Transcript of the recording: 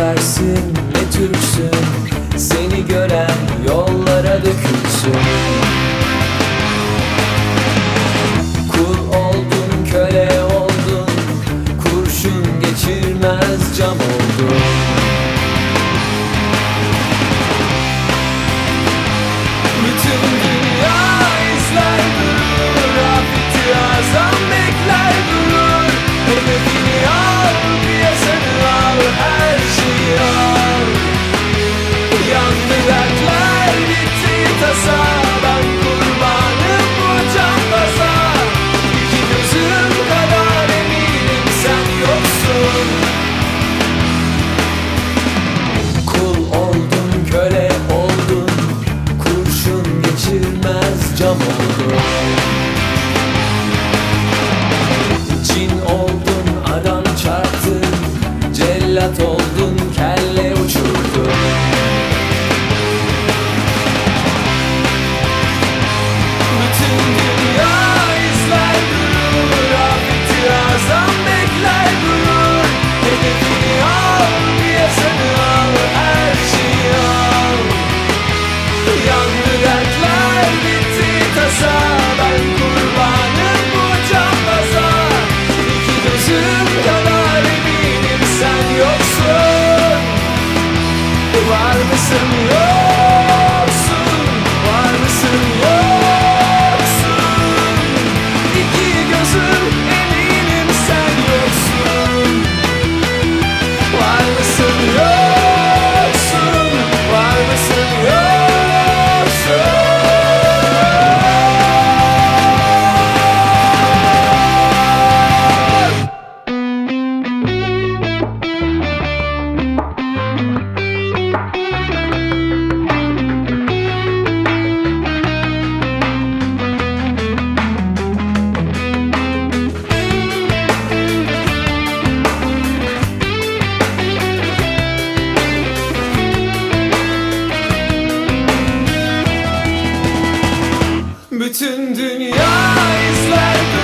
seversin ne Türksün? Seni gören yollara dökülsün Bütün dünya izler.